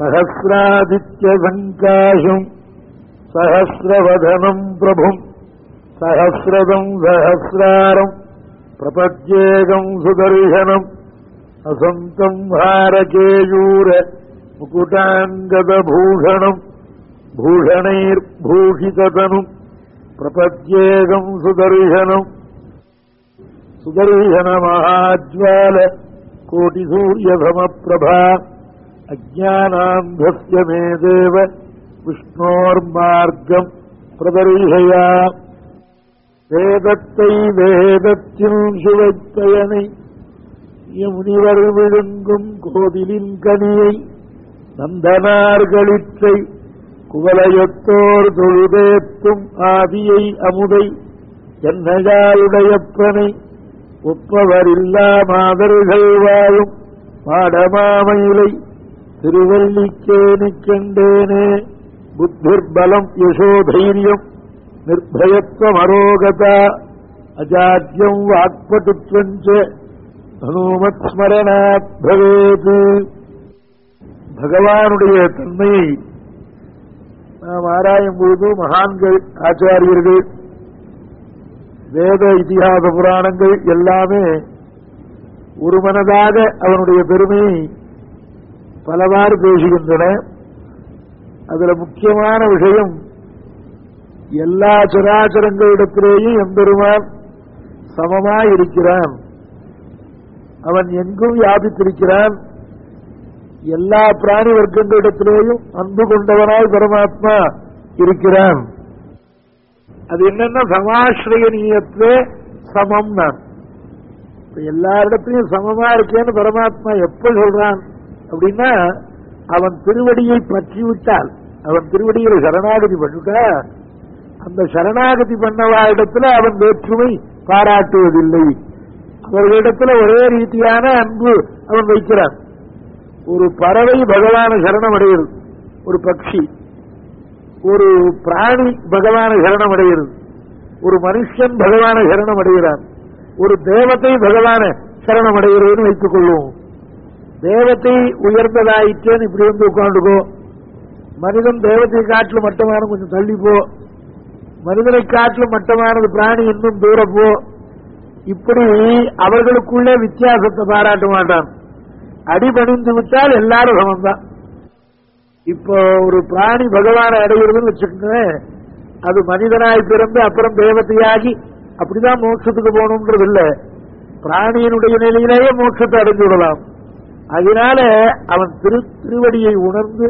सहस्रादित्यसङ्काशम् सहस्रवदनम् प्रभुम् सहस्रदम् सहस्रारम् प्रपद्येकम् सुदर्शनम् असन्तम् हारकेयूर मुकुटाङ्गदभूषणम् भूषणैर्भूषिततनुम् प्रपद्येकम् सुदर्शनम् सुदर्शनमहाज्वाल कोटिसूर्यभमप्रभा அஜானாந்தஸ்ய மே தேவ விஷ்ணோர்மார்க்கம் பிரதரிகையா. வேதத்தை வேதத்தில் சுவைப்பயனை முனிவர் விழுங்கும் கோதிலின் கனியை நந்தனார்களிற்றை குவலயத்தோர் தொழுதேத்தும் ஆதியை அமுதை என்னையாளுடையப்பனை ஒப்பவரில்லா மாதர்கள் வாழும் மாடமாமயிலை திருவல்லிக்கேனி கண்டேனே புத்திர்பலம் யசோதைரியம் நிர்பயத்வமரோகதா. அஜாத்தியம் வாக்பட்டுத்வஞ்ச ஹனுமத் ஸ்மரணாத் பவேத் பகவானுடைய தன்மையை நாம் ஆராயும் பொழுது மகான்கள் ஆச்சாரியர்கள் வேத இதிகாச புராணங்கள் எல்லாமே ஒரு மனதாக அவனுடைய பெருமையை பலவாறு பேசுகின்றன. அதுல முக்கியமான விஷயம் எல்லா சராச்சரங்களிடத்திலேயும் எம்பெருமான் சமமாய் இருக்கிறான். அவன் எங்கும் வியாபித்திருக்கிறான். எல்லா பிராணி வர்க்கங்களிடத்திலேயும் அன்பு கொண்டவனாய் பரமாத்மா இருக்கிறான். அது என்னன்னா சமாசிரயனீயத்துவே சமம் நான் எல்லாரிடத்திலையும் சமமா இருக்கேன்னு பரமாத்மா எப்ப சொல்றான்? அப்படின்னா அவன் திருவடியை பற்றி விட்டால் அவன் திருவடியில் சரணாகதி பண்ணிட்டா அந்த சரணாகதி பண்ணவா இடத்துல அவன் வேற்றுமை பாராட்டுவதில்லை. அவர்களிடத்துல ஒரே ரீதியான அன்பு அவன் வைக்கிறான். ஒரு பறவை பகவான சரணம் அடைகிறது. ஒரு பட்சி ஒரு பிராணி பகவான சரணம் அடைகிறது. ஒரு மனுஷன் பகவான சரணம் அடைகிறான். ஒரு தேவத்தை பகவான சரணம் அடைகிறதுன்னு வைத்துக் கொள்வோம் தேவத்தை உயர்ந்ததாயிற்றேன்னு இப்படி வந்து உட்காந்துக்கோ மனிதன் தேவத்தை காட்டில் மட்டமான கொஞ்சம் தள்ளிப்போ. மனிதனை காட்டில் மட்டமானது பிராணி இன்னும் தூரப்போ. இப்படி அவர்களுக்குள்ளே வித்தியாசத்தை பாராட்ட மாட்டான். அடிபணிந்து விட்டால் எல்லாரும் சமம்தான். இப்போ ஒரு பிராணி பகவானை அடைகிறதுன்னு வச்சுக்கோங்க அது மனிதனாய் பிறந்து அப்புறம் தேவதையாகி அப்படிதான் மோட்சத்துக்கு போகணும்ன்றது இல்லை பிராணியினுடைய நிலையிலேயே மோட்சத்தை அடைந்து விடலாம். அதனால அவன் திரு திருவடியை உணர்ந்து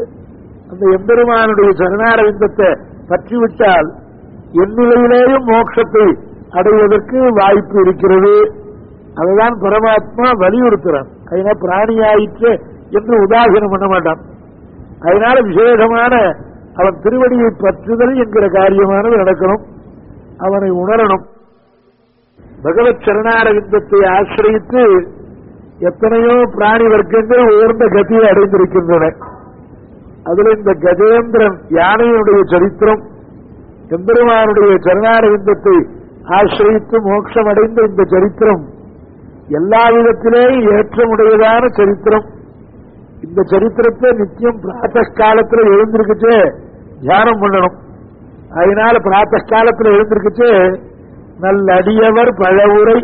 அந்த எம்பெருமானுடைய சரணாரவிந்தத்தை பற்றிவிட்டால் என்னிலையிலேயும் மோட்சத்தை அடைவதற்கு வாய்ப்பு இருக்கிறது. அதுதான் பரமாத்மா வலியுறுத்துறான் அதனால பிராணியாயிற்று என்று உதாசீனம் பண்ண மாட்டான். அதனால விசேஷமான அவன் திருவடியை பற்றுதல் என்கிற காரியமானது நடக்கணும். அவனை உணரணும். பகவத் சரணாரவிந்தத்தை ஆசிரியத்து எத்தனையோ பிராணி வர்க்கங்கள் உயர்ந்த கதியை அடைந்திருக்கின்றன. அதுல இந்த கஜேந்திரன் யானையினுடைய சரித்திரம் எம்பெருமானுடைய சரணாரவிந்தத்தை ஆசிரியத்து மோட்சம் அடைந்த இந்த சரித்திரம் எல்லா விதத்திலேயும் ஏற்றமுடையதான சரித்திரம். இந்த சரித்திரத்தை நித்தியம் பிராத்த காலத்துல எழுந்திருக்குச்சு தியானம் பண்ணணும். அதனால பிராத்த காலத்துல எழுந்திருக்குச்சு நல்லடியவர் பழவுரை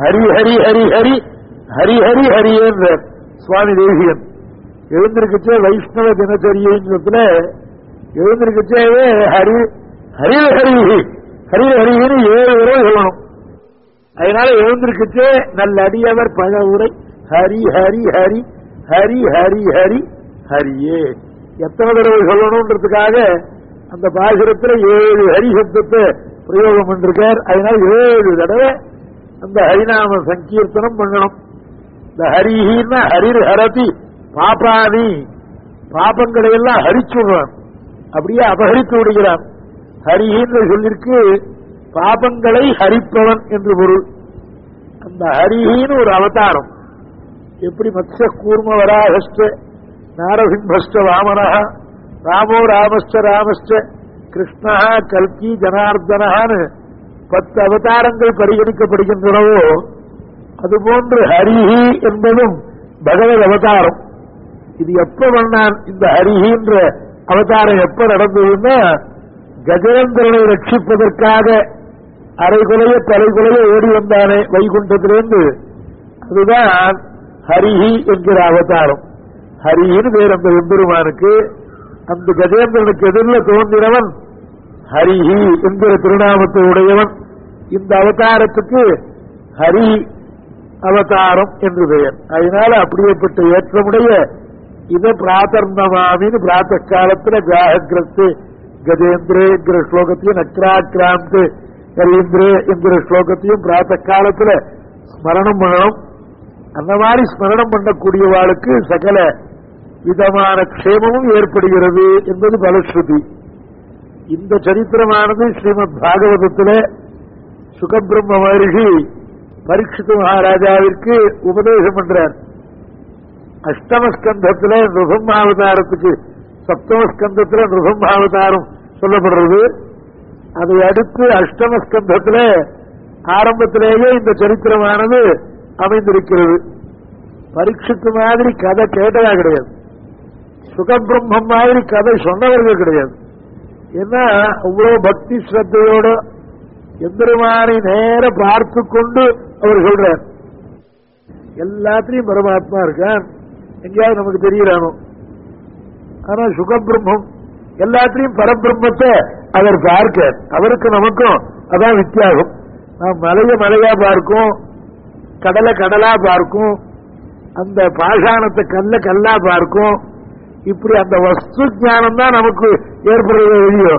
ஹரி ஹரி ஹரி ஹரி ஹரி ஹரி ஹரி சுவாமி தேசியன் எழுந்திருக்குச்சே வைஷ்ணவ தினச்சரியத்துல எழுந்திருக்குச்சே ஹரி ஹரி ஹரி ஹரி ஹரின்னு ஏழு தடவை சொல்லணும். அதனால எழுந்திருக்குச்சே நல்ல அடியவர் பல உரை ஹரி ஹரி ஹரி ஹரி ஹரி ஹரி ஹரியே. எத்தனை தடவை சொல்லணும்ன்றதுக்காக அந்த பாசுரத்தில் ஏழு ஹரி சப்தத்தை பிரயோகம் பண்ணிருக்கார். அதனால ஏழு தடவை அந்த ஹரிநாம சங்கீர்த்தனம் பண்ணணும். இந்த ஹரிஹின்னா ஹரிர் ஹரதி பாபாதி பாபங்களை எல்லாம் ஹரிச்சுடுறான். அப்படியே அபகரித்து விடுகிறான். ஹரிஹின்னு சொல்லிருக்கு பாபங்களை ஹரிப்பவன் என்று பொருள். அந்த ஹரிஹின்னு ஒரு அவதாரம். எப்படி மத்ய கூர்ம வராகஸ்ட நாரசிம்மஸ்ட வாமனா ராமோ ராமஸ்ட ராமஸ்ட கிருஷ்ணா கல்கி ஜனார்தனான்னு பத்து அவதாரங்கள் பரிகணிக்கப்படுகின்றனவோ அதுபோன்று ஹரிஹி என்பதும் பகவத் அவதாரம். இது எப்ப வந்தான் இந்த ஹரிஹின்ற அவதாரம் எப்ப நடந்ததுன்னா கஜேந்திரனை ரட்சிப்பதற்காக அரைகுலைய தலைகுலைய ஓடி வந்தானே வைகுண்டத்திலிருந்து. அதுதான் ஹரிஹி என்கிற அவதாரம். ஹரின்னு பேர் அந்த எம்பெருமானுக்கு. அந்த கஜேந்திரனுக்கு எதிரில் தோன்றினவன் ஹரிஹி என்கிற திருநாமத்தை உடையவன். இந்த அவதாரத்துக்கு ஹரி அவதாரம் என்று பெயர். அதனால அப்படியேப்பட்ட ஏற்றமுடைய இதை பிராத்தர்ணமாமின்னு பிராத்த காலத்துல ஜாககிரத்து கஜேந்திரே என்கிற ஸ்லோகத்தையும் நக்ராக்கிராந்து கரீந்திரே என்கிற ஸ்லோகத்தையும் பிராத்த காலத்துல ஸ்மரணம் பண்ணணும். அந்த மாதிரி ஸ்மரணம் பண்ணக்கூடியவாளுக்கு சகல விதமான க்ஷேமமும் ஏற்படுகிறது என்பது பலஸ்ருதி. இந்த சரித்திரமானது ஸ்ரீமத் பாகவதத்தில் சுகபிரம்ம மகர்ஷி பரீட்சித்து மகாராஜாவிற்கு உபதேசம் பண்றார். அஷ்டமஸ்கந்தத்தில் நிருபம்மாவதாரத்துக்கு சப்தமஸ்கந்தத்தில் நிருபம்மாவதாரம் சொல்லப்படுறது. அதை அடுத்து அஷ்டமஸ்கந்தத்தில் ஆரம்பத்திலேயே இந்த சரித்திரமானது அமைந்திருக்கிறது. பரீட்சித்து மாதிரி கதை கேட்டதா கிடையாது. சுகபிரம்மம் மாதிரி கதை சொன்னவர்கள் கிடையாது. ஏன்னா அவ்வளவு பக்தி ஸ்ரத்தையோட எம்பெருமானை நேர பார்த்து கொண்டு அவர் சொல்றார். எல்லாத்திலையும் பரமாத்மா இருக்கான். எங்கேயாவது நமக்கு தெரியறானோ? ஆனா சுகபிரம்மம் எல்லாத்திலையும் பரபிரம்மத்தை அவர் பார்க்க அவருக்கு நமக்கும் அதான் வித்தியாசம். நாம் மலைய மலையா பார்க்கும் கடலை கடலா பார்க்கும் அந்த பாஷாணத்தை கல்ல கல்லா பார்க்கும் இப்படி அந்த வஸ்து ஞானம் தான் நமக்கு ஏற்படுறது வெளியோ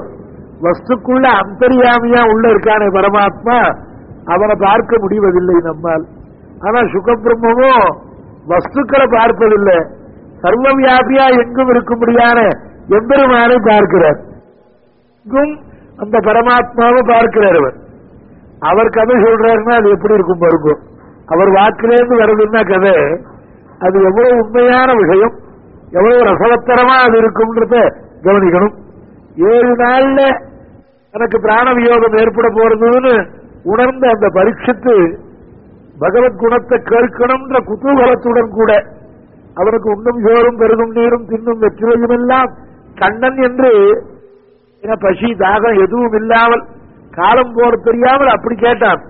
வஸ்துக்குள்ள அந்தரியாமியா உள்ள இருக்கானே பரமாத்மா அவனை பார்க்க முடிவதில்லை நம்மால். ஆனா சுகபிரம்மமோ வஸ்துக்களை பார்ப்பதில்லை. சர்வ வியாபியா எங்கும் இருக்கும்படியான எம்பெருமானை பார்க்கிறார். அந்த பரமாத்மாவை பார்க்கிறார் அவர். அவர் கதை சொல்றாருன்னா அது எப்படி இருக்கும் பாருங்க. அவர் வாக்கிலேருந்து வருதுன்னா கதை. அது எவ்வளவு உண்மையான விஷயம் எவ்வளவு ரசவத்தரமா அது இருக்கும்ன்றத கவனிக்கணும். ஏழு நாள்ல எனக்கு பிராண வியோகம் ஏற்பட போறதுன்னு உணர்ந்த அந்த பரீட்சித்து பகவத் குணத்தை கேட்கணும்ன்ற குதூகலத்துடன் கூட அவனுக்கு உண்ணும் சோறும் பெருகும் நீரும் தின்னும் வெற்றிலையும் எல்லாம் கண்ணன் என்று என பசி தாகம் எதுவும் இல்லாமல் காலம் போற தெரியாமல் அப்படி கேட்டான்.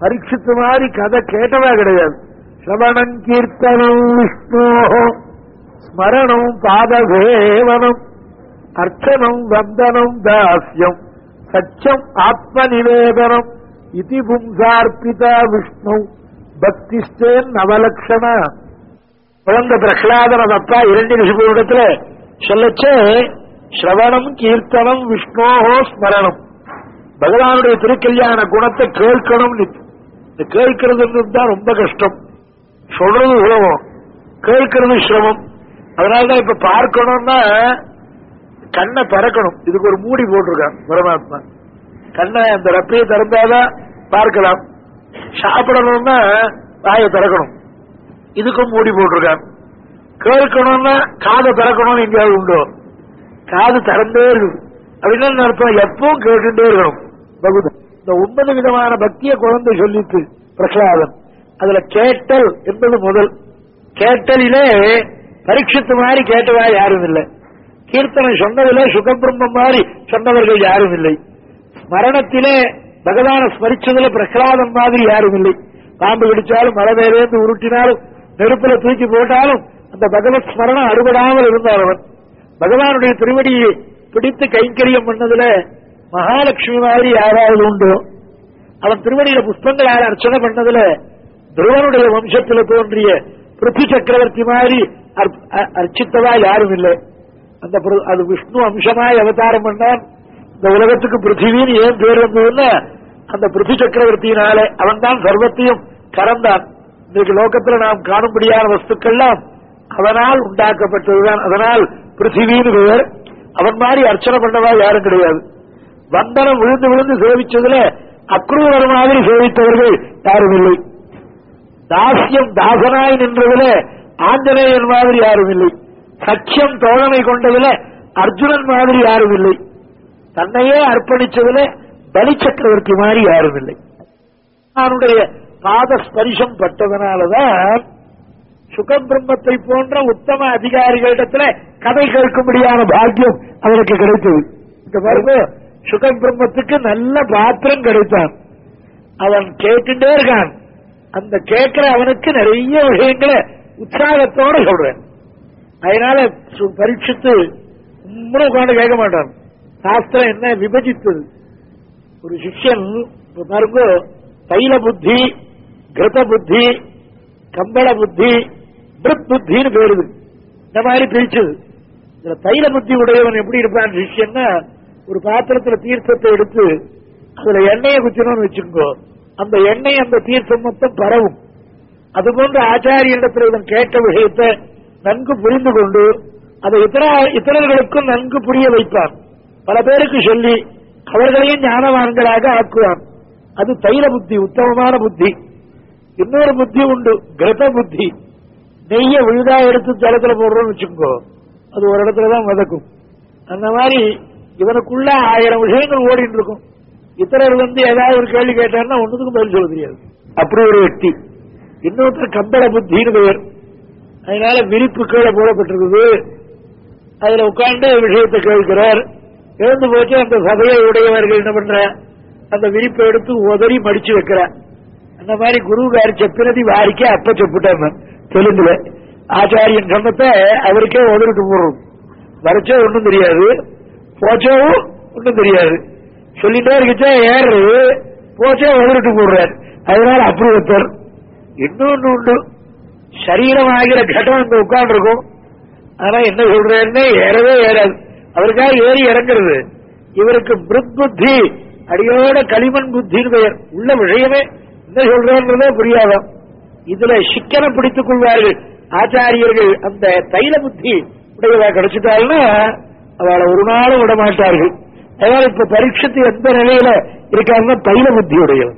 பரீட்சித்து மாதிரி கதை கேட்டதா கிடையாது. சிரவணம் கீர்த்தனம் விஷ்ணோ ஸ்மரணம் பாதசேவனம் அர்ச்சனம் வந்தனம் தாசியம் சச்சம் ஆத்ம நிவேதனம் இதி பும்சார்பிதா விஷ்ணு. பக்திஸ்டேன் நவலட்சண குழந்த பிரகலாதன அப்பா இரண்டு நிமிஷத்துல சொல்லச்சே ஸ்ரவணம் கீர்த்தனம் விஷ்ணோஹோ ஸ்மரணம். பகவானுடைய திருக்கல்யாண குணத்தை கேட்கணும் இந்த தான் ரொம்ப கஷ்டம். சொல்றது சுலபம் கேட்கறது சிரமம். அதனாலதான் இப்ப பார்க்கணும்னா கண்ணை திறக்கணும். இதுக்கு ஒரு மூடி போட்டிருக்கான் பரமாத்மா. கண்ணை அந்த ரப்பையை திறந்தாதான் பார்க்கலாம். சாப்பிடணும்னா வாயை திறக்கணும். இதுக்கும் மூடி போட்டிருக்கான். கேட்கணும்னா காதை திறக்கணும்னு எங்கேயாவது உண்டோ? காது திறந்தே இருக்கு அப்படின்னு அர்த்தம்? எப்பவும் கேட்டுட்டே இருக்கணும். பகுதி. இந்த ஒன்பது விதமான பக்திய குழந்தை சொல்லிட்டு பிரகலாதன். அதுல கேட்டல் என்பது முதல். கேட்டலிலே பரீட்சித்து மாதிரி கேட்டதா யாரும் இல்லை. கீர்த்தனை சொன்னதிலே சுகபிரம்மம் மாதிரி சொன்னவர்கள் யாரும் இல்லை ஸ்மரணத்திலே பகவான ஸ்மரிச்சதுல பிரகலாதன் மாதிரி யாரும் இல்லை பாம்பு பிடிச்சாலும் மலை மேலேந்து உருட்டினாலும் நெருப்புல தூக்கி போட்டாலும் அந்த பகவத் ஸ்மரணம் அறுபடாமல் இருந்தார் அவன். பகவானுடைய திருவடியை பிடித்து கைங்கரியம் பண்ணதுல மகாலட்சுமி மாதிரி யாராவது உண்டு? அவன் திருவடியில புஷ்பங்களால் அர்ச்சனை பண்ணதுல துருவனுடைய வம்சத்தில் தோன்றிய பிருத்தி சக்கரவர்த்தி மாதிரி அர்ச்சித்தவா யாரும் இல்லை அந்த அது விஷ்ணு அம்சமாய் அவதாரம் பண்ணான். இந்த உலகத்துக்கு பிருத்திவின்னு ஏன் பேர் வந்ததுன்னா அந்த பிருத்தி சக்கரவர்த்தியினாலே அவன் தான் சர்வத்தையும் கறந்தான். இன்றைக்கு லோகத்தில் நாம் காணும்படியான வஸ்துக்கள்லாம் அவனால் உண்டாக்கப்பட்டதுதான். அதனால் பிருத்திவின்னு பெயர். அவன் மாதிரி அர்ச்சனை பண்ணவா யாரும் கிடையாது. வந்தனம் விழுந்து விழுந்து சேவிச்சதுல அக்ரூவர் மாதிரி சேவித்தவர்கள் யாரும் இல்லை. தாசியம் தாசனாய் நின்றதுல ஆஞ்சநேயன் மாதிரி யாரும் இல்லை. சச்சியம் தோழமை கொண்டதுல அர்ஜுனன் மாதிரி யாரும் இல்லை தன்னையே அர்ப்பணிச்சதுல பலி சக்கரவர்த்தி மாதிரி யாரும் இல்லை அவனுடைய பாத ஸ்பரிசம் பட்டதனாலதான் சுகம் பிரம்மத்தை போன்ற உத்தம அதிகாரிகளிடத்துல கதை கேட்கும்படியான பாக்கியம் அவனுக்கு கிடைத்தது. இந்த பாருங்க சுகம் பிரம்மத்துக்கு நல்ல பாத்திரம் கிடைத்தான். அவன் கேட்டுட்டே இருக்கான். அந்த கேட்கிற அவனுக்கு நிறைய விஷயங்களை உற்சாகத்தோட சொல்றேன். அதனால சு- பரீட்சித்து ரொம்ப உட்காந்து கேட்க மாட்டான் சாஸ்திரம் என்ன விபஜித்தது? ஒரு சிஷ்யன் இப்ப பாருங்க தைல புத்தி கிருத புத்தி கம்பள புத்தி பிருத் புத்தின்னு பேருது. இந்த மாதிரி பிரிச்சது. இதுல தைல புத்தி உடையவன் எப்படி இருப்பான் சிஷ்யன்னா ஒரு பாத்திரத்துல தீர்த்தத்தை எடுத்து அதுல எண்ணெயை குத்தினோம்னு வச்சுக்கோ அந்த எண்ணெய் அந்த தீர்த்தம் மொத்தம் பரவும். அதுபோன்ற ஆச்சாரியனிடத்தில் இவன் கேட்ட விஷயத்தை நன்கு புரிந்து கொண்டு அதை இத்தர இத்தரர்களுக்கும் நன்கு புரிய வைப்பான். பல பேருக்கு சொல்லி அவர்களையும் ஞானவான்களாக ஆக்குவான். அது தைல புத்தி உத்தமமான புத்தி. இன்னொரு புத்தி உண்டு கிரத புத்தி. நெய்ய விழுதா எடுத்து ஜலத்துல போடுறோம்னு வச்சுக்கோ அது ஒரு இடத்துலதான் வதக்கும். அந்த மாதிரி இவனுக்குள்ள ஆயிரம் விஷயங்கள் ஓடிட்டு இருக்கும் இத்தரர் வந்து ஏதாவது ஒரு கேள்வி கேட்டாருன்னா ஒன்னுக்கும் பதில் சொல்ல தெரியாது. அப்படி ஒரு வெட்டி. இன்னொருத்தர் கம்பள புத்தின்னு பெயர். அதனால விரிப்பு கீழே போடப்பட்டிருக்குது. அதுல உட்கார்ந்து விஷயத்தை கேட்கிறார். எழுந்து போச்சு அந்த சபையை உடையவர்கள் என்ன பண்ற? அந்த விரிப்பை எடுத்து உதறி மடிச்சு வைக்கிற. அந்த மாதிரி குருகாரி செப்பினதி வாரிக்க அப்ப செப்புட்டாங்க. தெலுங்குல. ஆச்சாரியன் சொன்னத்தை அவருக்கே உதறிட்டு போடுறோம் வரைச்சோ ஒன்றும் தெரியாது. போச்சோவும் ஒன்றும் தெரியாது. சொல்லிட்டே இருக்குச்சே ஏறு. போச்சே உதறிட்டு போடுறாரு. அதனால அப்படி ஒருத்தர் இன்னொன்னு உண்டு. சரீரம் ஆகிற கட்டம் அங்க உட்கார்ந்துருக்கும். ஆனா என்ன சொல்றேன்னு ஏறவே ஏறாது. அவருக்காக ஏறி இறங்குறது. இவருக்கு பிருத் புத்தி அடியோட களிமண் புத்தின்னு பெயர். உள்ள விஷயமே என்ன சொல்றேன்றதே புரியாதான் இதுல சிக்கனம் பிடித்துக் கொள்வார்கள் ஆச்சாரியர்கள். அந்த தைல புத்தி உடையவா கிடைச்சிட்டாள்னா அவளை ஒரு நாளும் விட மாட்டார்கள். அதனால இப்ப பரீட்சத்து எந்த நிலையில இருக்காருன்னா தைல புத்தி உடையவன்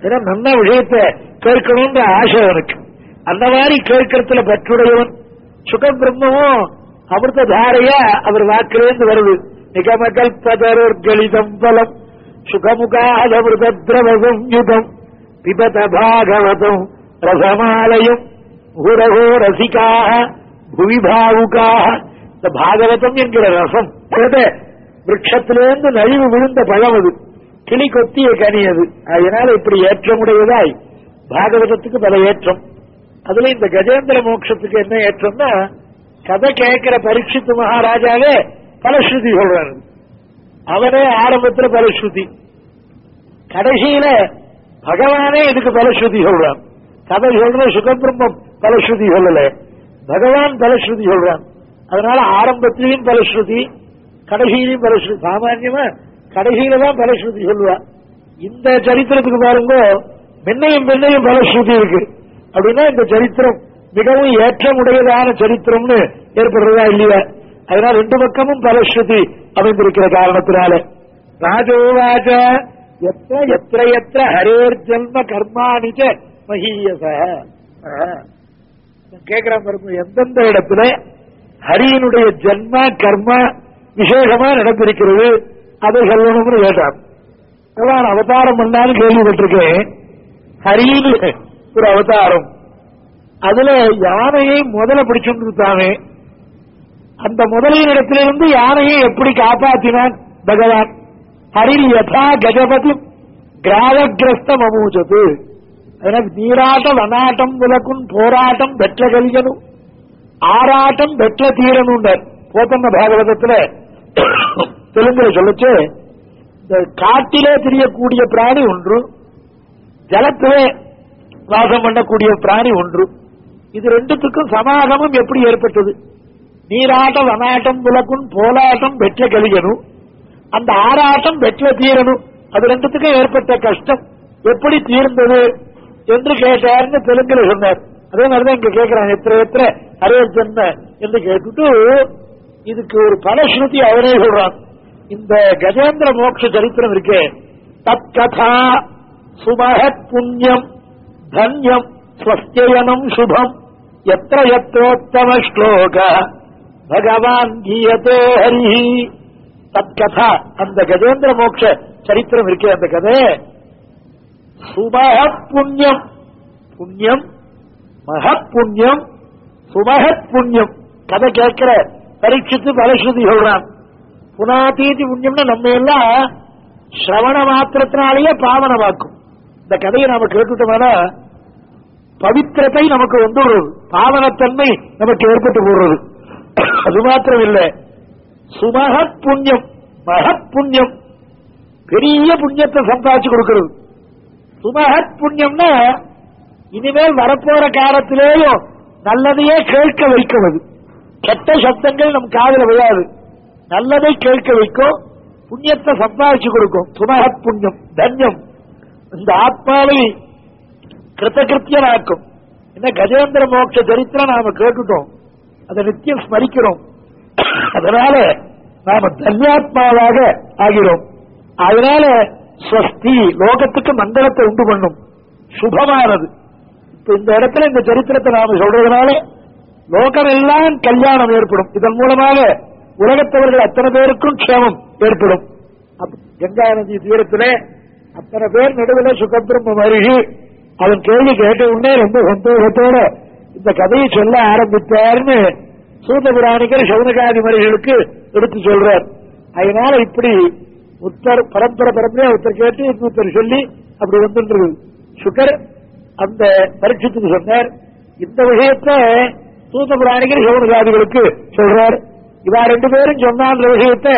ஏன்னா நல்ல விஷயத்தை கேட்கணும்ன்ற ஆசை அவனுக்கு. அந்த மாதிரி கேட்கறதுல பற்றுடையவன். சுகம் பிரம்மமும் அமிர்த தாரையா அவர் வாக்கிலேருந்து வருது. நிகமகல்பதரோர் பலம் பலம் சுகமுகாதமிருத திரவசம் யுதம் பிபத பாகவதம் ரசமாலயம் உரகோ ரசிகாக புவிபாவுக்காக இந்த பாகவதம் என்கிற ரசம் விரட்சத்திலிருந்து நழிவு விழுந்த பழம் அது. கிளி கொத்திய கனி அது. அதனால இப்படி ஏற்றமுடையதாய். பாகவதத்துக்கு பல ஏற்றம். அதுல இந்த கஜேந்திர மோட்சத்துக்கு என்ன ஏற்றம்னா கதை கேட்கிற பரீட்சித்து மகாராஜாவே பலஸ்ருதி சொல்றாரு. அவனே ஆரம்பத்துல பலஸ்ருதி கடைசியில பகவானே இதுக்கு பலஸ்ருதி சொல்றான் கதை சொல்ற சுகபிரம்மம் பலஸ்ருதி சொல்லல. பகவான் பலஸ்ருதி சொல்றான் அதனால ஆரம்பத்திலையும் பலஸ்ருதி கடைசியிலையும் பலஸ்ருதி சாமான்யமா கடைசியில தான் பலஸ்ருதி சொல்லுவா இந்த சரித்திரத்துக்கு பாருங்க மென்னையும் பெண்ணையும் பலஸ்ருதி இருக்கு. அப்படின்னா இந்த சரித்திரம் மிகவும் ஏற்றமுடையதான சரித்திரம்னு ஏற்படுறதா இல்லையா? அதனால ரெண்டு பக்கமும் பலஸ்ருதி அமைந்திருக்கிற காரணத்தினால. ராஜோவாச்ச எத்த எத்திர எத்திர ஹரேர் ஜென்ம கர்மாணிச்ச மகீயச கேட்கிறான் பாருங்க எந்தெந்த இடத்துல ஹரியனுடைய ஜென்ம கர்மா விசேஷமா நடந்திருக்கிறது அதை சொல்லணும்னு கேட்டான். அவதாரம் பண்ணாலும் கேள்விப்பட்டிருக்கேன். ஹரின்னு ஒரு அவதாரம். அதுல யானையை முதல்ல பிடிச்சுட்டு அந்த முதலின் இடத்திலிருந்து யானையை எப்படி காப்பாற்றினான் பகவான்? ஹரில் யதா கஜபதி கிராவகிரஸ்தம் அமூச்சது அதனால் நீராட்ட வனாட்டம் விளக்கும் போராட்டம் பெற்ற கலியனும். ஆராட்டம் பெற்ற தீரனுண்டார் போத்தன்ன பாகவதத்துல தெலுங்குல சொல்லுச்சு இந்த காட்டிலே தெரியக்கூடிய பிராணி ஒன்று ஜலத்திலே வாசம் பண்ணக்கூடிய பிராணி ஒன்று. இது ரெண்டுத்துக்கும் சமாகமம் எப்படி ஏற்பட்டது? நீராட்டம் வனாட்டம் விளக்கும் போலாட்டம் பெற்ற கலியனும் அந்த ஆராட்டம் பெற்ற தீரனும். அது ரெண்டுத்துக்கும் ஏற்பட்ட கஷ்டம். எப்படி தீர்ந்தது என்று கேட்டார்னு தெலுங்குல சொன்னார். அதே மாதிரிதான் இங்க கேட்கிறாங்க எத்தனை எத்தனை அரே ஜென்ம என்று கேட்டுட்டு இதுக்கு ஒரு பலஸ்ருதி அவரே சொல்றான் இந்த கஜேந்திர மோட்ச சரித்திரம் இருக்கே. தத்கதா கதா புண்ணியம். தன்யம் ஸ்வஸ்தியனம் சுபம் எத்த எத்திரோத்தம ஸ்லோக பகவான் கீயதே ஹரி தற்கதா அந்த கஜேந்திர மோட்ச சரித்திரம் இருக்கே அந்த கதை சுமக புண்ணியம் புண்ணியம் மகத் புண்ணியம் சுமகத் புண்ணியம் கதை கேட்கிற பரீட்சித்து பலஸ்ருதி சொல்றான் புனாதீதி புண்ணியம்னா நம்ம எல்லாம் சிரவண மாத்திரத்தினாலேயே பாவனமாக்கும் இந்த கதையை நாம கேட்டுட்டோம்னா பவித்திரத்தை நமக்கு வந்துடுறது பாவனத்தன்மை நமக்கு ஏற்பட்டு போடுறது? அது மாத்திரம் இல்லை சுமகத் புண்ணியம் மகத் புண்ணியம் பெரிய புண்ணியத்தை சம்பாதிச்சு கொடுக்கிறது. சுமகத் புண்ணியம்னா இனிமேல் வரப்போற காலத்திலேயும் நல்லதையே கேட்க வைக்கிறது கெட்ட சப்தங்கள் நம் காதல விழாது. நல்லதை கேட்க வைக்கும் புண்ணியத்தை சம்பாதிச்சு கொடுக்கும். சுமகத் புண்ணியம் தன்யம். இந்த ஆத்மாவை கிருத்தகிருத்தியனாக்கும். என்ன கஜேந்திர மோட்ச சரித்திரம் நாம கேட்டுட்டோம். அதை நித்தியம் ஸ்மரிக்கிறோம். அதனால நாம தன்யாத்மாவாக ஆகிறோம். அதனால ஸ்வஸ்தி லோகத்துக்கு மங்களத்தை உண்டு பண்ணும். சுபமானது. இப்ப இந்த இடத்துல இந்த சரித்திரத்தை நாம சொல்றதுனால லோகம் எல்லாம் கல்யாணம் ஏற்படும். இதன் மூலமாக உலகத்தவர்கள் அத்தனை பேருக்கும் க்ஷேமம் ஏற்படும். கங்கா நதி தீரத்திலே அத்தனை பேர் நடுவில் சுகபிரம்ம அருகி அவன் கேள்வி கேட்ட உடனே ரொம்ப சந்தோஷத்தோட இந்த கதையை சொல்ல ஆரம்பித்தார்னு சூதபுராணிகர் சௌனகாதி மருகளுக்கு எடுத்து சொல்றார். அதனால இப்படி உத்தர் பரம்பரை பரம்பரையா ஒருத்தர் கேட்டு இன்னொருத்தர் சொல்லி அப்படி வந்துன்றது. சுகர் அந்த பரீட்சத்துக்கு சொன்னார். இந்த விஷயத்த சூதபுராணிகர் சௌனகாதிகளுக்கு சொல்றார். இவா ரெண்டு பேரும் சொன்னான்ற விஷயத்த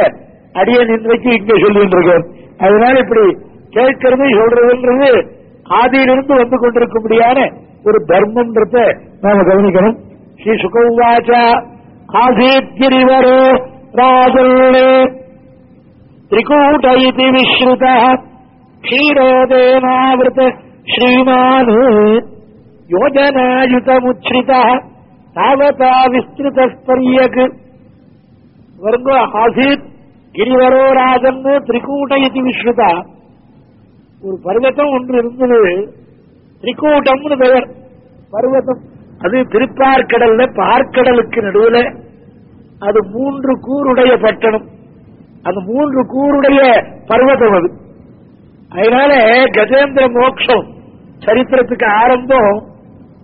அடியன் இன்றைக்கு இங்கே சொல்லிட்டு இருக்கேன் அதனால இப்படி கேட்கறது சொல்றதுன்றது ஆதியிலிருந்து வந்து கொண்டிருக்கும்படியான ஒரு தர்மம்ன்றத நாம கவனிக்கணும். ஸ்ரீ சுகவாச்சா ஆசீத் கிரிவரோ ராஜல்லே திரிகூட இது விஸ்ருத க்ஷீரோதேனாவிருத ஸ்ரீமான் யோஜனாயுதமுச்ரித தாவதா விஸ்திருத ஸ்பரியக் வருங்கோ ஆசீத் கிரிவரோ ராஜன் திரிகூட விஸ்ருதா ஒரு பர்வதம் ஒன்று இருந்தது. திரிகூட்டம்னு பெயர். பர்வதம் அது திருப்பார்கடல்ல பார்க்கடலுக்கு நடுவில். அது மூன்று கூருடைய பட்டணம். அந்த மூன்று கூருடைய பர்வதம் அது. அதனால கஜேந்திர மோட்சம் சரித்திரத்துக்கு ஆரம்பம்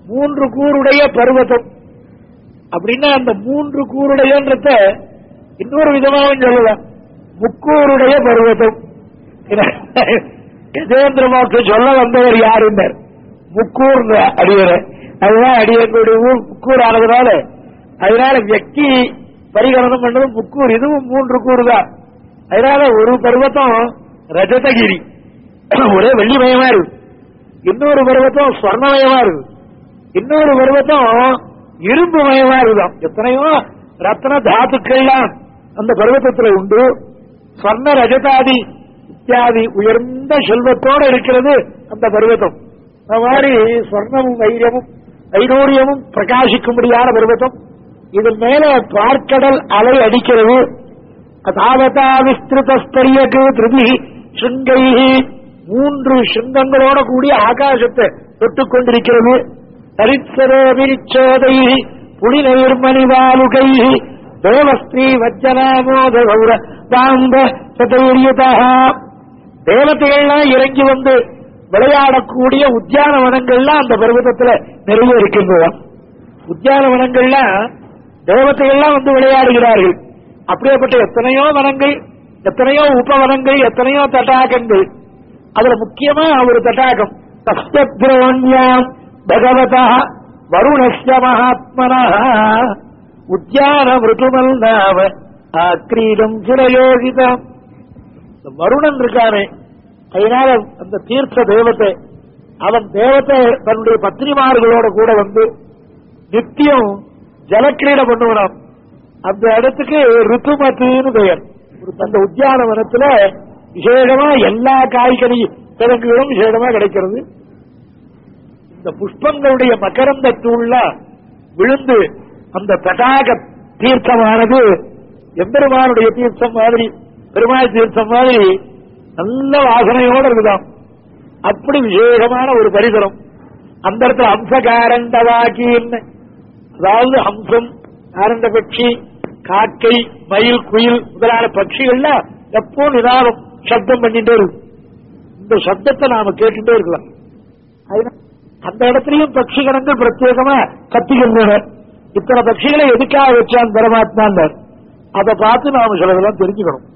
மூன்று கூருடைய பருவதம் அப்படின்னா அந்த மூன்று கூருடையன்றத இன்னொரு விதமாகவும் சொல்லலாம். முக்கூருடைய பர்வதம் கஜேந்திர சொல்ல வந்தவர் யாருன்னார் முக்கூர் அடியற அதுதான் அடியக்கூடிய ஊர் முக்கூர் ஆனதுனால அதனால வெக்கி பரிகரணம் பண்ணது முக்கூர். இதுவும் மூன்று கூறு தான் அதனால ஒரு பருவத்தம் ரஜதகிரி. ஒரே வெள்ளிமயமா இருக்கு. இன்னொரு பருவத்தம் ஸ்வர்ணமயமா இருக்கு. இன்னொரு பருவத்தம் இரும்பு மயமா இருக்குதான். எத்தனையோ ரத்ன தாத்துக்கள்லாம் அந்த பருவத்தத்துல உண்டு. ஸ்வர்ண ரஜதாதி இத்தியாதி உயர்ந்த செல்வத்தோடு இருக்கிறது அந்த பருவத்தம் அந்த மாதிரி சொர்ணமும் வைரமும் வைடூரியமும் பிரகாசிக்கும்படியான பருவத்தம் இது மேல பார்க்கடல் அலை அடிக்கிறது. அதாவதா விஸ்திருதஸ்தரியக்கு திருதி சுங்கை மூன்று சுங்கங்களோட கூடிய ஆகாசத்தை தொட்டுக் கொண்டிருக்கிறது தரிசரோபிரிச்சோதை புலிநீர்மணிவாலுகை தேவஸ்ரீ வஜ்ஜனாமோத கௌர தாம்ப சதைரியதா தேவதைகள்லாம் இறங்கி வந்து விளையாடக்கூடிய உத்தியானவனங்கள்லாம் அந்த பருவதத்துல நிறைய இருக்கின்றன உத்தியானவனங்கள்லாம் தேவதைகள்லாம் வந்து விளையாடுகிறார்கள். அப்படியேப்பட்ட எத்தனையோ வனங்கள் எத்தனையோ உபவனங்கள் எத்தனையோ தடாகங்கள் அதுல முக்கியமா ஒரு தடாகம் தஸ்திரோன்யாம் பகவதா வருணஸ்ய மகாத்மனா உத்தியான மிருதுமல் நாம ஆக்ரீடம் சிரயோகிதம். வருணன் இருக்கானே. அதனால அந்த தீர்த்த தேவத்தை அவன் தேவத்தை தன்னுடைய பத்திரிமார்களோட கூட வந்து நித்தியம் ஜலக்கிரீடை பண்ணுவனாம். அந்த இடத்துக்கு ருத்துமத்தின்னு பெயர். ஒரு அந்த உத்தியானவனத்துல விசேஷமா எல்லா காய்கறி கிழங்குகளும் விசேஷமா கிடைக்கிறது. இந்த புஷ்பங்களுடைய மகரந்த தூள்ல விழுந்து அந்த தடாக தீர்த்தமானது எம்பெருமானுடைய தீர்த்தம் மாதிரி பெருமாள் தீர்த்தம் மாதிரி நல்ல வாசனையோட இருக்குதாம். அப்படி விசேஷமான ஒரு பரிசரம். அந்த இடத்துல ஹம்சகாரண்டவாக்கின்னு அதாவது அம்சம் காரண்ட பட்சி காக்கை மயில் குயில் முதலான பட்சிகள்லாம் எப்போ நிதானம் சப்தம் பண்ணிட்டே இருக்கும். இந்த சப்தத்தை நாம கேட்டுட்டே இருக்கலாம். அந்த இடத்துலயும் பட்சிகணங்கள் பிரத்யேகமா கத்திக்கின்றன. இத்தனை பட்சிகளை எதுக்காக வச்சான் பரமாத்மான்னார்? அதை பார்த்து நாம சிலதெல்லாம் தெரிஞ்சுக்கணும்.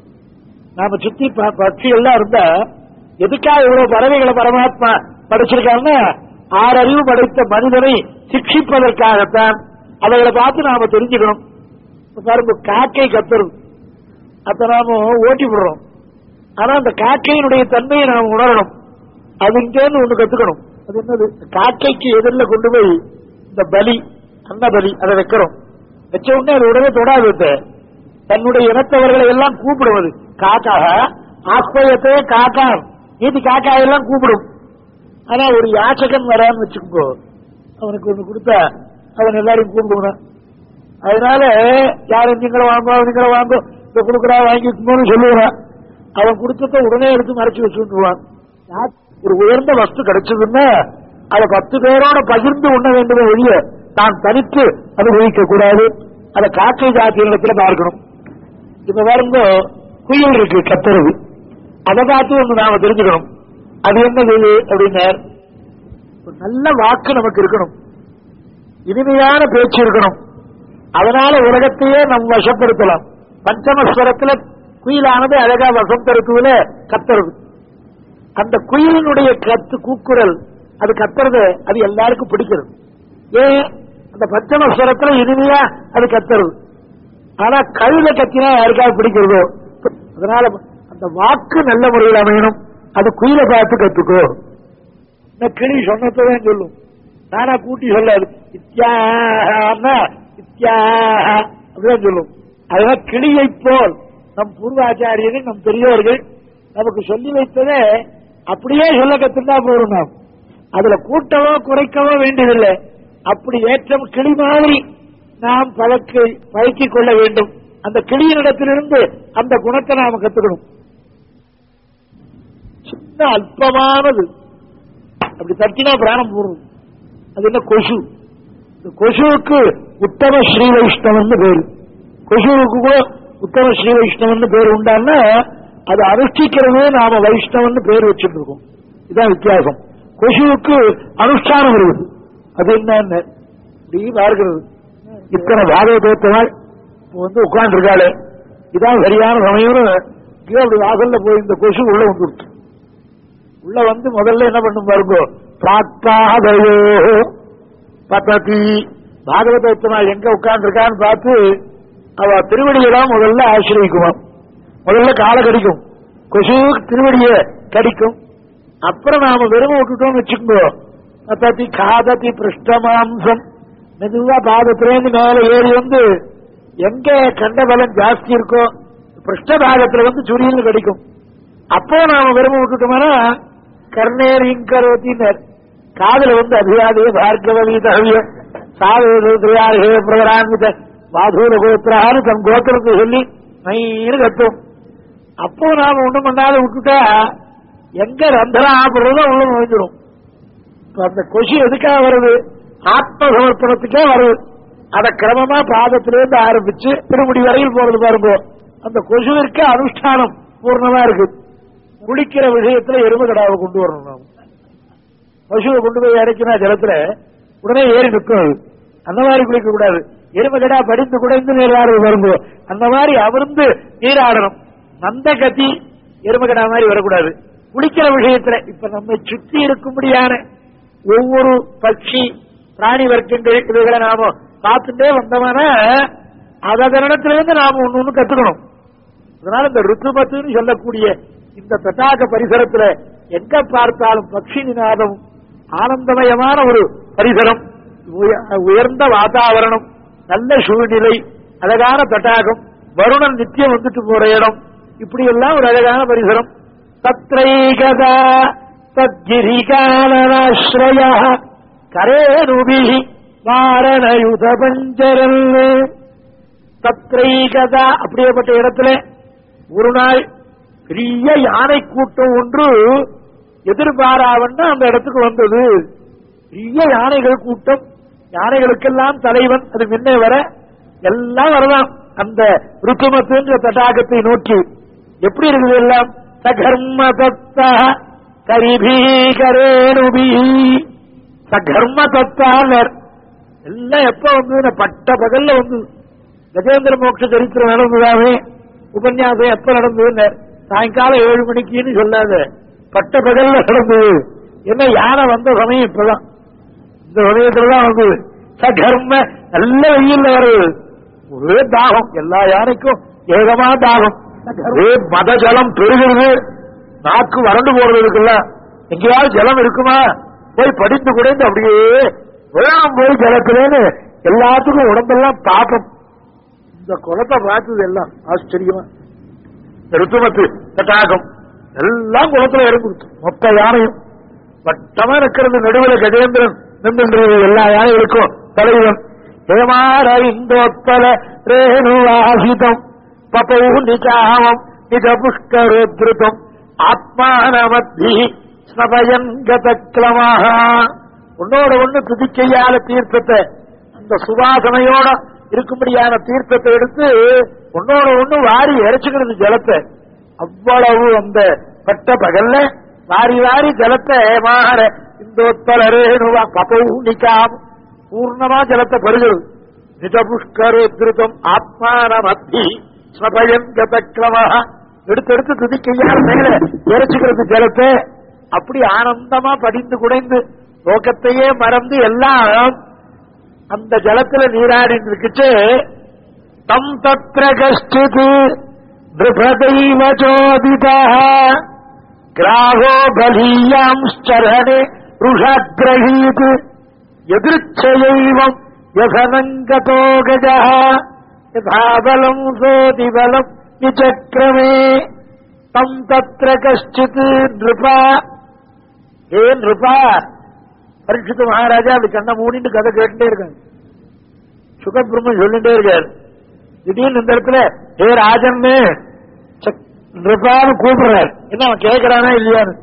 நாம சுத்தி ப- பட்சிகள்லாம் இருந்தா எதுக்காக இவ்வளவு பறவைகளை பரமாத்மா படைச்சிருக்காங்கன்னா ஆறறிவு படைத்த மனிதனை சிக்ஷிப்பதற்காகத்தான். அவைகளை பார்த்து நாம தெரிஞ்சுக்கணும். இப்ப பாருங்க காக்கை கத்துறது அத நாம ஓட்டி விடுறோம் ஆனா அந்த காக்கையினுடைய தன்மையை நாம் உணரணும். அதுங்கேன்னு ஒண்ணு கத்துக்கணும். அது என்னது? காக்கைக்கு எதிரில் கொண்டு போய் இந்த பலி அன்ன பலி அதை வைக்கிறோம். வச்ச உடனே அது உடனே தொடாது அது. தன்னுடைய இனத்தவர்களை எல்லாம் கூப்பிடுவது. காக்காக ஆஸ்பயத்தே காக்கா. நீதி காக்கா எல்லாம் கூப்பிடும். ஆனா ஒரு யாச்சகன் வரான்னு வச்சுக்கோ. அவனுக்கு ஒண்ணு கொடுத்தா அவன் எல்லாரையும் கூப்பிடுவான். அதனால யாரும் நீங்களும் வாங்கோ நீங்களும் வாங்கோ இந்த கொடுக்குறா வாங்கிக்கணும்னு சொல்லுவான். அவன் கொடுத்தத உடனே எடுத்து மறைச்சு வச்சுருவான் ஒரு உயர்ந்த வஸ்து கிடைச்சதுன்னா அதை பத்து பேரோட பகிர்ந்து உண்ண வேண்டுமே ஒழிய தான் தனித்து அனுபவிக்க கூடாது அதை காக்கை ஜாத்தியிடத்துல பார்க்கணும் இப்ப பாருங்க குயில் இருக்கு கத்துறது அதை பார்த்து ஒண்ணு நாம தெரிஞ்சுக்கணும். அது என்னது அப்படின்னார்? ஒரு நல்ல வாக்கு நமக்கு இருக்கணும். இனிமையான பேச்சு இருக்கணும். அதனால உலகத்தையே நம் வசப்படுத்தலாம். பஞ்சமஸ்வரத்துல குயிலானது அழகா வசந்தருக்குல கத்துறது அந்த குயிலினுடைய கத்து கூக்குரல் அது கத்துறது அது எல்லாருக்கும் பிடிக்கிறது ஏன்? அந்த பஞ்சமஸ்வரத்துல இனிமையா அது கத்துறது ஆனா கழுத கத்தினா யாருக்காவது பிடிக்கிறதோ? அதனால அந்த வாக்கு நல்ல முறையில் அமையணும். அது குயில பார்த்து கத்துக்கோ. இந்த கிளி சொன்னதான் சொல்லும். நானா கூட்டி சொல்லாது இத்தியாகனா இத்தியாக அப்படிதான் சொல்லும். அதனால கிளியை போல் நம் பூர்வாச்சாரியர்கள் நம் பெரியோர்கள் நமக்கு சொல்லி வைத்ததே அப்படியே சொல்ல கத்துட்டா போறோம் நாம். அதுல கூட்டவோ குறைக்கவோ வேண்டியதில்லை. அப்படி ஏற்றம் கிளி மாதிரி நாம் பழக்கி பழக்கிக் கொள்ள வேண்டும். அந்த கிளியினிடத்திலிருந்து அந்த குணத்தை நாம கத்துக்கணும். சின்ன அல்பமானது அப்படி தட்டினா பிராணம் போடணும் அது என்ன கொசு? இந்த கொசுவுக்கு உத்தம ஸ்ரீ வைஷ்ணவன் பேரு. கொசுவுக்கு கூட உத்தம ஸ்ரீ வைஷ்ணவன் பேர் உண்டான்னா அது அனுஷ்டிக்கிறதே நாம வைஷ்ணவன் பேர் வச்சுட்டு இருக்கோம் இதுதான் வித்தியாசம். கொசுவுக்கு அனுஷ்டானம் வருவது. அது என்னன்னு? இப்படி பார்க்கிறது இத்தனை பாகவதோத்தனால் இப்ப வந்து உட்கார்ந்து இருக்காளே இதான் சரியான சமயம் கீழே அப்படி வாசல்ல போய் இந்த கொசு உள்ள வந்துருச்சு. உள்ள வந்து முதல்ல என்ன பண்ணும் பாருங்க பிராத்தாதயோ பாகவத பாகவதோத்தனால் எங்க உட்கார்ந்துருக்கான்னு பார்த்து அவ திருவடியெல்லாம் முதல்ல ஆசிரியக்குமாம். முதல்ல காலை கடிக்கும். கொசு திருவடிய கடிக்கும். அப்புறம் நாம வெறுமை விட்டுட்டோம்னு வச்சுக்கோ பததி காததி பிருஷ்டமாம்சம். மெதுவா பாதத்திலேருந்து மேல ஏறி வந்து எங்க கண்ட பலம் ஜாஸ்தி இருக்கோ பிருஷ்டபாகத்துல வந்து சுரியல் கிடைக்கும். அப்போ நாம விரும்ப விட்டுட்டோம்னா கர்ணேரிங்கரோத்தினர் காதல வந்து அபியாதே பார்க்கவதி தகவிய சாதே பிரகராமித மாதூர கோத்திரான்னு தன் கோத்திரத்தை சொல்லி நயின்னு கத்தும் அப்போ நாம ஒண்ணும் பண்ணாத விட்டுட்டா எங்க ரந்தரம் ஆப்படுறதோ உள்ள நுழைஞ்சிடும் அந்த கொஷி எதுக்காக வருது? ஆத்ம சமர்ப்பணத்துக்கே வருது அத கிரமமா பாதத்திலிருந்து ஆரம்பிச்சு திருமுடி வரையில் போறது பாருங்க. அந்த கொசுவிற்கு அனுஷ்டானம் பூர்ணமா இருக்கு. குளிக்கிற விஷயத்துல எருமை கடாவை கொண்டு வரணும் நாம. பசுவை கொண்டு போய் இறக்கினா ஜலத்துல உடனே ஏறி நிற்கும் அது. அந்த மாதிரி குளிக்க கூடாது. எருமை கடா படிந்து குடைந்து நீராடுறது பாருங்க. அந்த மாதிரி அமர்ந்து நீராடணும் நந்த கத்தி எருமை கடா மாதிரி வரக்கூடாது. குளிக்கிற விஷயத்துல இப்ப நம்மை சுற்றி இருக்கும்படியான ஒவ்வொரு பட்சி பிராணி வர்க்கங்கள் இவைகளை நாம பார்த்துட்டே வந்தோம்னா அதனிடத்திலிருந்து நாம ஒண்ணு ஒண்ணு கத்துக்கணும். அதனால இந்த ருத்துமத்துன்னு சொல்லக்கூடிய இந்த தட்டாக பரிசரத்துல எங்க பார்த்தாலும் பக்ஷி நிநாதம் ஆனந்தமயமான ஒரு பரிசரம். உய- உயர்ந்த வாதாவரணம் நல்ல சூழ்நிலை அழகான தட்டாகம் வருணன் நித்தியம் வந்துட்டு போற இடம். இப்படி எல்லாம் ஒரு அழகான பரிசரம். தத்ரைகதா தத்கிரிகாலனாஸ்ரய கரேருபி வாரணயுத பஞ்சரல் தத்ரைகதா அப்படியேப்பட்ட இடத்துல ஒரு நாள் பெரிய யானை கூட்டம் ஒன்று எதிர்பாராவன்னா அந்த இடத்துக்கு வந்தது. பெரிய யானைகள் கூட்டம். யானைகளுக்கெல்லாம் தலைவன். அது முன்னே வர எல்லாம் வரலாம். அந்த ருக்குமத்துன்ற தடாகத்தை நோக்கி. எப்படி இருக்குது எல்லாம்? சகர்ம தத்தா கரிபீகரேணுபி கர்ம தத்தானர் எல்லாம் எப்ப வந்தது பட்ட பகல்ல வந்து கஜேந்திர மோட்ச சரித்திரம் நடந்ததாவே உபன்யாசம் எப்ப நடந்ததுன்னு சாயங்காலம் ஏழு மணிக்குன்னு சொல்லாத. பட்ட பகல்ல நடந்தது. என்ன யானை வந்த சமயம் இப்பதான். இந்த சமயத்துலதான் வந்தது. சகர்ம நல்ல வெயில்ல வருது. ஒரே தாகம். எல்லா யானைக்கும் ஏகமா தாகம். ஒரே மத ஜலம் பெருகிறது நாக்கு வறண்டு போறது இருக்குல்ல எங்கேயாவது ஜலம் இருக்குமா? போய் படித்து குடைந்து அப்படியே வேணாம் போய் ஜலத்திலேன்னு எல்லாத்துக்கும் உடம்பெல்லாம் பாப்பம் இந்த குளத்தை பார்த்தது எல்லாம். ஆச்சரியமா. ருத்துமத்து கட்டாகம். எல்லாம் குளத்துல இறங்குது மொத்த யானையும். வட்டமா இருக்கிறது நடுவில் கஜேந்திரன் நின்றுன்றது எல்லா யானைகளுக்கும் தலைவன். ஹேமார இந்தோத்தல ரேணுவாசிதம் பபௌ நிஜாமம் நிஜ புஷ்கரோத்ருதம். ஆத்மானமத்தி ஸ்னபயன் கதக்லமாக உன்னோட ஒண்ணு துதிக்கையால தீர்த்தத்தை அந்த சுவாசனையோட இருக்கும்படியான தீர்த்தத்தை எடுத்து உன்னோட ஒண்ணு வாரி இறைச்சுக்கிறது ஜலத்தை. அவ்வளவு அந்த பட்ட பகல்ல வாரி வாரி ஜலத்தை மாற இந்தோத்தலரேணுவா பபௌனிகாம் பூர்ணமா ஜலத்தை பருகிறது நிஜ திருத்தம் ஆத்மானமத்தி ஸ்னபயன் கதக்லமாக எடுத்து எடுத்து துதிக்கையால் மேல இறைச்சுக்கிறது ஜலத்தை. அப்படி ஆனந்தமா படிந்து குடைந்து நோக்கத்தையே மறந்து எல்லாம் அந்த ஜலத்துல நீராடி இருக்கிட்டு தம் தத்திர கஷ்டித் நிருபதைவ சோதிதா கிராகோ பலீயாம் ஸ்சரணே ருஷாகிரகீத் எதிர்ச்சைவம் யசனங்கதோ கஜா யதாபலம் சோதிபலம் நிச்சக்கிரமே தம் தத்திர கஷ்டித் நிருபா ஏன் நிருபா பரீட்சித்து மகாராஜா அப்படி கண்ணை மூடிட்டு கதை கேட்டுட்டே இருக்காங்க. சுகபிரம்மன் சொல்லிட்டே இருக்காரு. திடீர்னு இந்த இடத்துல ஏ ராஜன்னு நிருபான்னு கூப்பிடுறாரு. என்ன அவன் கேட்கறானா இல்லையான்னு?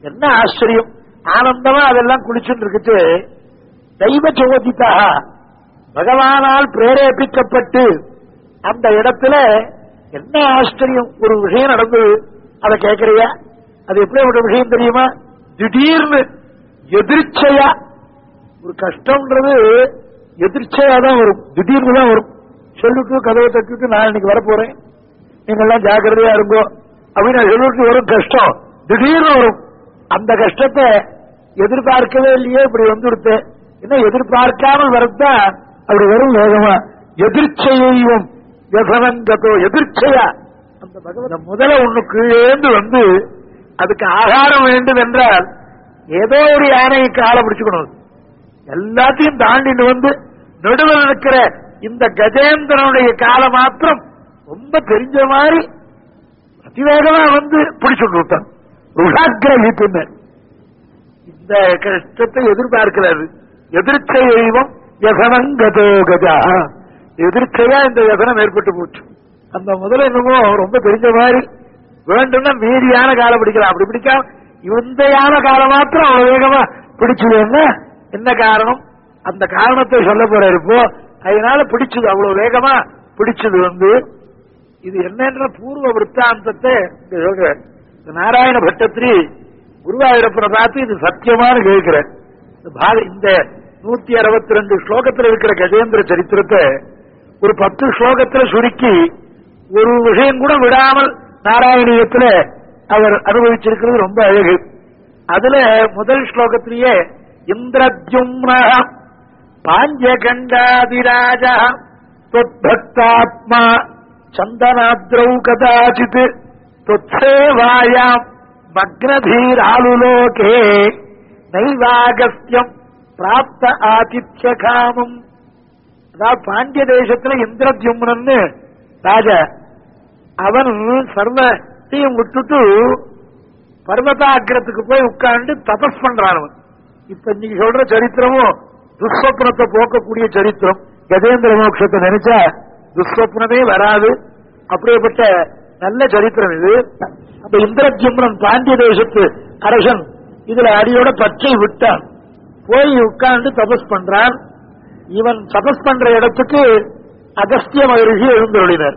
என்ன ஆச்சரியம். ஆனந்தமா அதெல்லாம் குளிச்சுட்டு இருக்குது. தெய்வ சோதித்தா பகவானால் பிரேரேபிக்கப்பட்டு அந்த இடத்துல என்ன ஆச்சரியம்? ஒரு விஷயம் நடந்தது. அதை கேட்கறியா அது எப்படி விஷயம் தெரியுமா? திடீர்னு எதிர்ச்சையா ஒரு கஷ்டம்ன்றது எதிர்ச்சையா தான் வரும். திடீர்னு தான் வரும். சொல்லிட்டு கதவை தட்டிட்டு நான் இன்னைக்கு வரப்போறேன். நீங்கெல்லாம் ஜாக்கிரதையா இருங்கோ. அப்படின்னு சொல்லிட்டு வரும் கஷ்டம். திடீர்னு வரும். அந்த கஷ்டத்தை எதிர்பார்க்கவே இல்லையே இப்படி வந்துடுத்து. என்ன எதிர்பார்க்காமல் வரதா அப்படி வரும் வேகமா. எதிர்ச்சையும் எதிர்ச்சையா. அந்த பகவத முதல்ல ஒண்ணு கீழேந்து வந்து அதுக்கு ஆகாரம் வேண்டும் என்றால் ஏதோ ஒரு யானையை காலை பிடிச்சுக்கணும். எல்லாத்தையும் தாண்டிட்டு வந்து நடுவில் இருக்கிற இந்த கஜேந்திரனுடைய காலை மாத்திரம் ரொம்ப தெரிஞ்ச மாதிரி அதிவேகமா வந்து பிடிச்சுட்டு விட்டான். ருஷாகிரகித்து இந்த கஷ்டத்தை எதிர்பார்க்கிறாரு. எதிர்ச்சை தெய்வம் யசனங்கதோ கஜா எதிர்ச்சையா இந்த யசனம் ஏற்பட்டு போச்சு. அந்த முதல்ல என்னமோ ரொம்ப தெரிஞ்ச மாதிரி வேண்டும்னா மீதியான காலை பிடிக்கலாம். அப்படி பிடிக்காம இந்த யான காலம் மாத்திரம் அவ்வளவு வேகமா பிடிச்சதுன்னா என்ன? காரணம்? அந்த காரணத்தை சொல்ல போற இப்போ அதனால பிடிச்சது அவ்வளவு வேகமா பிடிச்சது வந்து இது என்னன்ற பூர்வ விற்த்தாந்தத்தை சொல்றேன் நாராயண பட்டத்திரி குருவாயூரப்பனை பார்த்து இது சத்தியமானு கேட்கிறேன் இந்த இந்த நூத்தி அறுபத்தி ரெண்டு ஸ்லோகத்தில் இருக்கிற கஜேந்திர சரித்திரத்தை ஒரு பத்து ஸ்லோகத்துல சுருக்கி ஒரு விஷயம் கூட விடாமல் நாராயணியத்துல அவர் அனுபவிச்சிருக்கிறது ரொம்ப அழகு. அதுல முதல் ஸ்லோகத்திலேயே இந்திரத்யும்னா பாஞ்சகண்டாதிராஜ தொத்பக்தாத்மா சந்தனாத்ரௌ கதாச்சித் தொத்சேவாயாம் மக்னதீராலுலோகே நைவாகஸ்தியம் பிராப்த ஆதித்ய காமம் அதாவது பாண்டிய தேசத்துல இந்திரத்யும்னு ராஜா அவன் சர்வத்தையும் விட்டுட்டு பர்வதாகிரத்துக்கு போய் உட்கார்ந்து தபஸ் பண்றான் அவன். இப்ப இன்னைக்கு சொல்ற சரித்திரமும் துஸ்வப்னத்தை போக்கக்கூடிய சரித்திரம். கஜேந்திர மோட்சத்தை நினைச்சா துஸ்வப்னமே வராது. அப்படியேப்பட்ட நல்ல சரித்திரம் இது. அந்த இந்திரஜிம்ரன் பாண்டிய தேசத்து அரசன் இதுல அடியோட பச்சை விட்டான். போய் உட்கார்ந்து தபஸ் பண்றான். இவன் தபஸ் பண்ற இடத்துக்கு அகஸ்திய மகரிஷி எழுந்தருளினர்.